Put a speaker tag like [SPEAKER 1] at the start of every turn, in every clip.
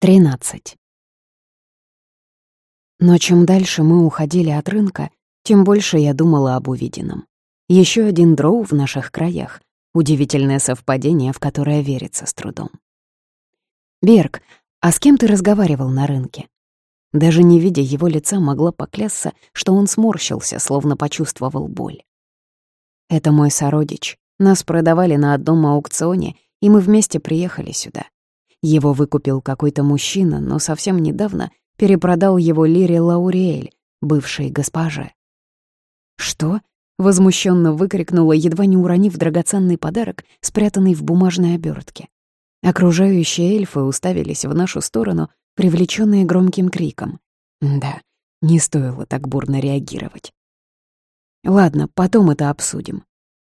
[SPEAKER 1] 13. Но чем дальше мы уходили от рынка, тем больше я думала об увиденном. Еще один дроу в наших краях. Удивительное совпадение, в которое верится с трудом. «Берг, а с кем ты разговаривал на рынке?» Даже не видя его лица, могла поклясться, что он сморщился, словно почувствовал боль. «Это мой сородич. Нас продавали на одном аукционе, и мы вместе приехали сюда. Его выкупил какой-то мужчина, но совсем недавно перепродал его Лире Лауриэль, бывшей госпоже. «Что?» — возмущенно выкрикнула, едва не уронив драгоценный подарок, спрятанный в бумажной обертке. Окружающие эльфы уставились в нашу сторону, привлеченные громким криком. Да, не стоило так бурно реагировать. Ладно, потом это обсудим.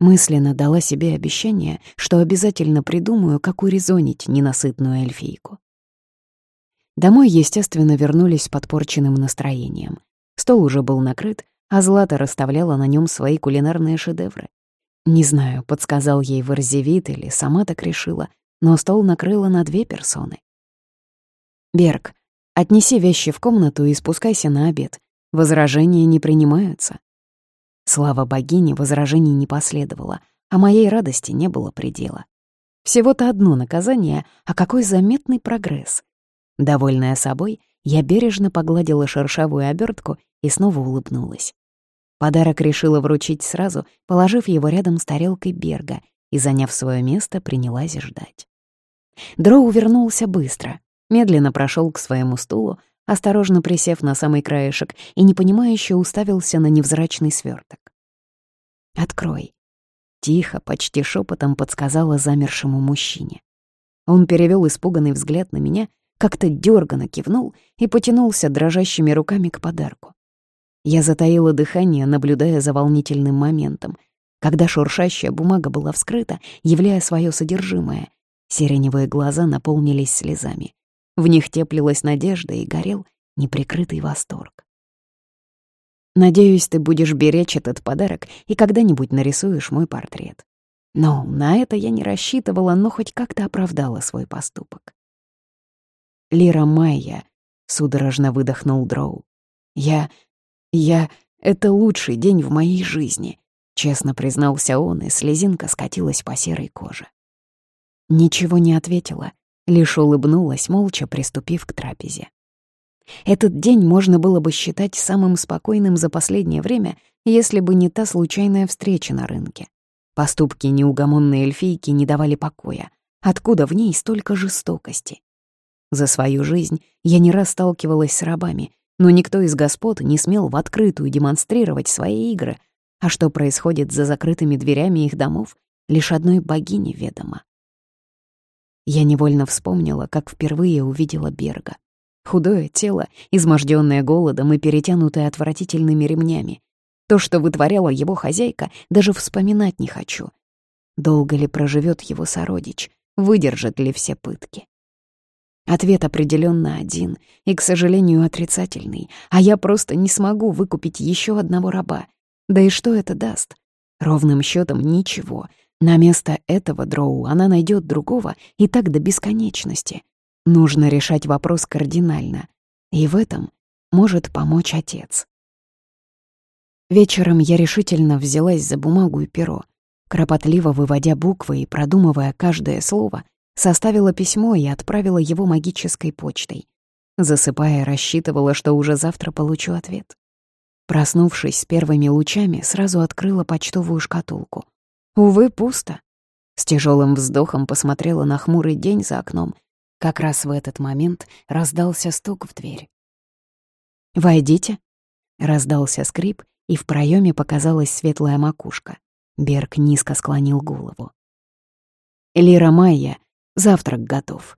[SPEAKER 1] Мысленно дала себе обещание, что обязательно придумаю, как урезонить ненасытную эльфийку. Домой, естественно, вернулись с подпорченным настроением. Стол уже был накрыт, а Злата расставляла на нем свои кулинарные шедевры. Не знаю, подсказал ей Варзевит или сама так решила, но стол накрыла на две персоны. «Берг, отнеси вещи в комнату и спускайся на обед. Возражения не принимаются», Слава богине, возражений не последовало, а моей радости не было предела. Всего-то одно наказание, а какой заметный прогресс. Довольная собой, я бережно погладила шершавую обертку и снова улыбнулась. Подарок решила вручить сразу, положив его рядом с тарелкой Берга и, заняв свое место, принялась ждать. Дроу вернулся быстро, медленно прошел к своему стулу, осторожно присев на самый краешек и непонимающе уставился на невзрачный сверток. «Открой», — тихо, почти шепотом подсказала замершему мужчине. Он перевел испуганный взгляд на меня, как-то дёрганно кивнул и потянулся дрожащими руками к подарку. Я затаила дыхание, наблюдая за волнительным моментом, когда шуршащая бумага была вскрыта, являя свое содержимое. Сиреневые глаза наполнились слезами. В них теплилась надежда и горел неприкрытый восторг. Надеюсь, ты будешь беречь этот подарок и когда-нибудь нарисуешь мой портрет. Но на это я не рассчитывала, но хоть как-то оправдала свой поступок. Лира Майя, судорожно выдохнул Дроу. Я... я... это лучший день в моей жизни, честно признался он, и слезинка скатилась по серой коже. Ничего не ответила, лишь улыбнулась, молча приступив к трапезе. Этот день можно было бы считать самым спокойным за последнее время, если бы не та случайная встреча на рынке. Поступки неугомонной эльфийки не давали покоя. Откуда в ней столько жестокости? За свою жизнь я не раз сталкивалась с рабами, но никто из господ не смел в открытую демонстрировать свои игры, а что происходит за закрытыми дверями их домов, лишь одной богине ведомо. Я невольно вспомнила, как впервые увидела Берга. Худое тело, измождённое голодом и перетянутое отвратительными ремнями. То, что вытворяла его хозяйка, даже вспоминать не хочу. Долго ли проживет его сородич? Выдержат ли все пытки? Ответ определенно один, и, к сожалению, отрицательный. А я просто не смогу выкупить еще одного раба. Да и что это даст? Ровным счетом ничего. На место этого дроу она найдет другого и так до бесконечности. Нужно решать вопрос кардинально. И в этом может помочь отец. Вечером я решительно взялась за бумагу и перо. Кропотливо выводя буквы и продумывая каждое слово, составила письмо и отправила его магической почтой. Засыпая, рассчитывала, что уже завтра получу ответ. Проснувшись с первыми лучами, сразу открыла почтовую шкатулку — Увы, пусто. С тяжелым вздохом посмотрела на хмурый день за окном. Как раз в этот момент раздался стук в дверь. «Войдите», — раздался скрип, и в проеме показалась светлая макушка. Берг низко склонил голову. «Лира Майя, завтрак готов».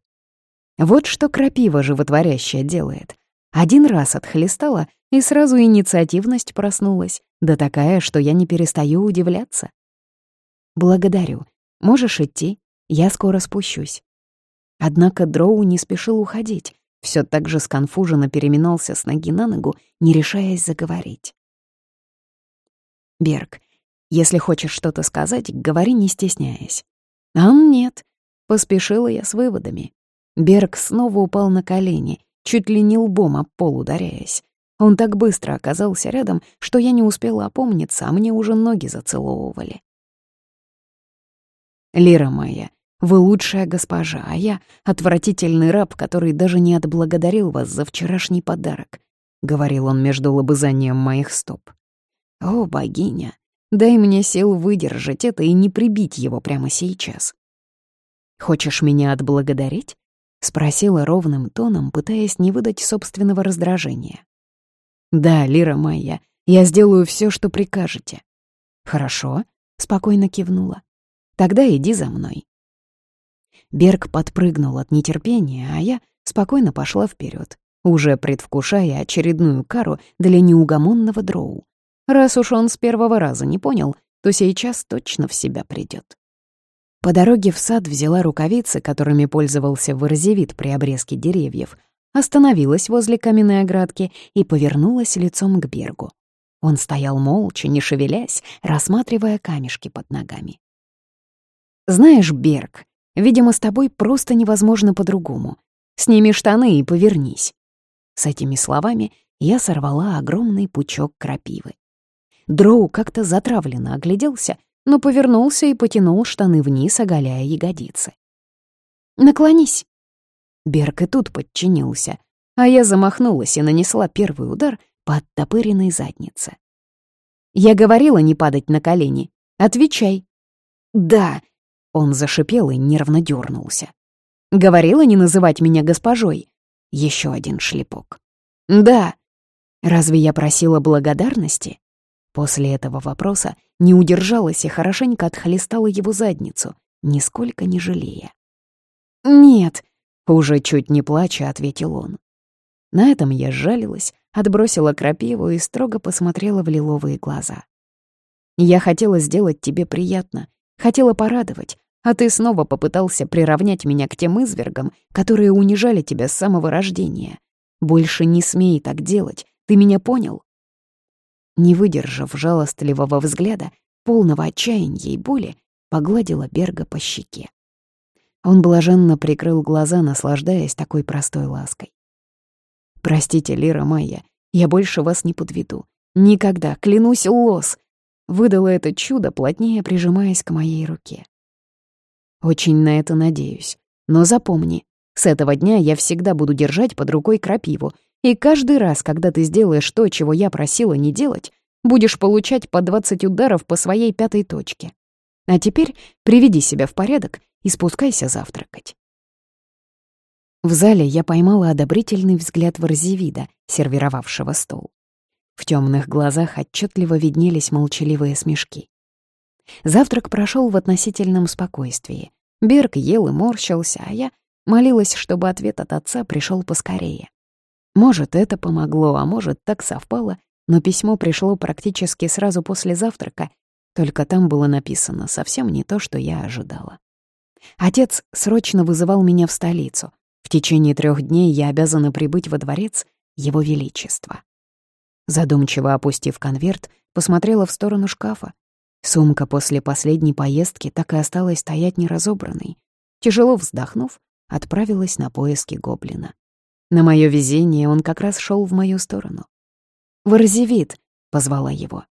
[SPEAKER 1] Вот что крапива животворящая делает. Один раз отхлестала, и сразу инициативность проснулась, да такая, что я не перестаю удивляться. «Благодарю. Можешь идти. Я скоро спущусь». Однако Дроу не спешил уходить, все так же сконфуженно переминался с ноги на ногу, не решаясь заговорить. «Берг, если хочешь что-то сказать, говори, не стесняясь». «А нет», — поспешила я с выводами. Берг снова упал на колени, чуть ли не лбом об пол ударяясь. Он так быстро оказался рядом, что я не успела опомниться, а мне уже ноги зацеловывали. «Лира моя, вы лучшая госпожа, а я — отвратительный раб, который даже не отблагодарил вас за вчерашний подарок», — говорил он между лобызанием моих стоп. «О, богиня, дай мне сил выдержать это и не прибить его прямо сейчас». «Хочешь меня отблагодарить?» — спросила ровным тоном, пытаясь не выдать собственного раздражения. «Да, Лира моя, я сделаю все, что прикажете». «Хорошо», — спокойно кивнула. «Тогда иди за мной». Берг подпрыгнул от нетерпения, а я спокойно пошла вперед, уже предвкушая очередную кару для неугомонного дроу. Раз уж он с первого раза не понял, то сейчас точно в себя придет. По дороге в сад взяла рукавицы, которыми пользовался вырозевит при обрезке деревьев — остановилась возле каменной оградки и повернулась лицом к Бергу. Он стоял молча, не шевелясь, рассматривая камешки под ногами. «Знаешь, Берг, видимо, с тобой просто невозможно по-другому. Сними штаны и повернись». С этими словами я сорвала огромный пучок крапивы. Дроу как-то затравленно огляделся, но повернулся и потянул штаны вниз, оголяя ягодицы. «Наклонись», Берг и тут подчинился, а я замахнулась и нанесла первый удар по оттопыренной заднице. «Я говорила не падать на колени. Отвечай». «Да», — он зашипел и нервно дернулся. «Говорила не называть меня госпожой». Еще один шлепок. «Да». «Разве я просила благодарности?» После этого вопроса не удержалась и хорошенько отхлестала его задницу, нисколько не жалея. «Нет», уже чуть не плача, ответил он. На этом я сжалилась, отбросила крапиву и строго посмотрела в лиловые глаза. «Я хотела сделать тебе приятно, хотела порадовать, а ты снова попытался приравнять меня к тем извергам, которые унижали тебя с самого рождения. Больше не смей так делать, ты меня понял?» Не выдержав жалостливого взгляда, полного отчаяния и боли, погладила Берга по щеке. Он блаженно прикрыл глаза, наслаждаясь такой простой лаской. «Простите, Лира Майя, я больше вас не подведу. Никогда, клянусь, лос!» Выдала это чудо, плотнее прижимаясь к моей руке. «Очень на это надеюсь. Но запомни, с этого дня я всегда буду держать под рукой крапиву, и каждый раз, когда ты сделаешь то, чего я просила не делать, будешь получать по 20 ударов по своей пятой точке. А теперь приведи себя в порядок и спускайся завтракать. В зале я поймала одобрительный взгляд Варзевида, сервировавшего стол. В темных глазах отчетливо виднелись молчаливые смешки. Завтрак прошел в относительном спокойствии. Берг ел и морщился, а я молилась, чтобы ответ от отца пришел поскорее. Может, это помогло, а может, так совпало, но письмо пришло практически сразу после завтрака, только там было написано совсем не то, что я ожидала. Отец срочно вызывал меня в столицу. В течение трех дней я обязана прибыть во дворец Его Величества. Задумчиво опустив конверт, посмотрела в сторону шкафа. Сумка после последней поездки так и осталась стоять неразобранной. Тяжело вздохнув, отправилась на поиски гоблина. На мое везение он как раз шел в мою сторону. «Ворзевит!» — позвала его.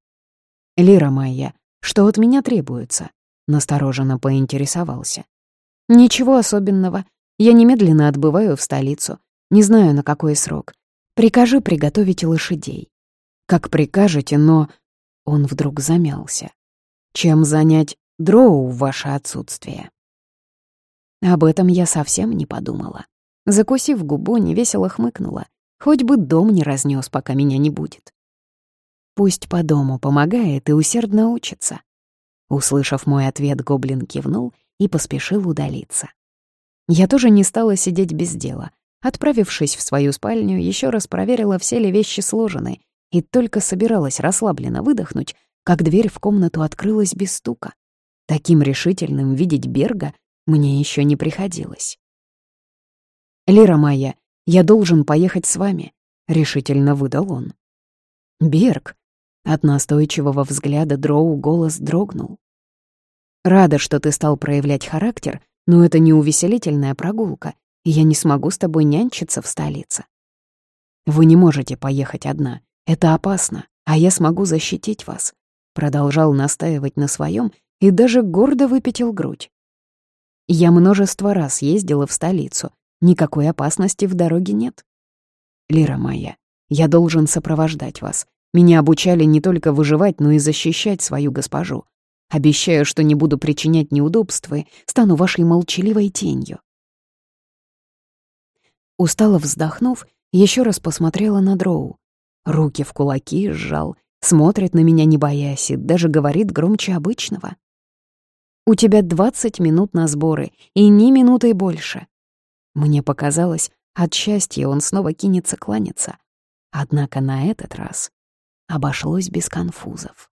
[SPEAKER 1] «Лира моя, что от меня требуется?» — настороженно поинтересовался. «Ничего особенного. Я немедленно отбываю в столицу. Не знаю, на какой срок. Прикажи приготовить лошадей». «Как прикажете, но...» Он вдруг замялся. «Чем занять дроу в ваше отсутствие?» Об этом я совсем не подумала. Закусив губу, невесело хмыкнула. Хоть бы дом не разнес, пока меня не будет. Пусть по дому помогает и усердно учится. Услышав мой ответ, гоблин кивнул и поспешил удалиться. Я тоже не стала сидеть без дела. Отправившись в свою спальню, еще раз проверила, все ли вещи сложены, и только собиралась расслабленно выдохнуть, как дверь в комнату открылась без стука. Таким решительным видеть Берга мне еще не приходилось. «Лира моя, я должен поехать с вами», — решительно выдал он. «Берг», — от настойчивого взгляда Дроу голос дрогнул. Рада, что ты стал проявлять характер, но это не увеселительная прогулка, и я не смогу с тобой нянчиться в столице. Вы не можете поехать одна. Это опасно, а я смогу защитить вас. Продолжал настаивать на своем и даже гордо выпятил грудь. Я множество раз ездила в столицу. Никакой опасности в дороге нет. Лира моя, я должен сопровождать вас. Меня обучали не только выживать, но и защищать свою госпожу. Обещаю, что не буду причинять неудобства, стану вашей молчаливой тенью. Устало вздохнув, еще раз посмотрела на Дроу. Руки в кулаки сжал, смотрит на меня не боясь и даже говорит громче обычного. «У тебя двадцать минут на сборы, и ни минутой больше». Мне показалось, от счастья он снова кинется кланяться. Однако на этот раз обошлось без конфузов.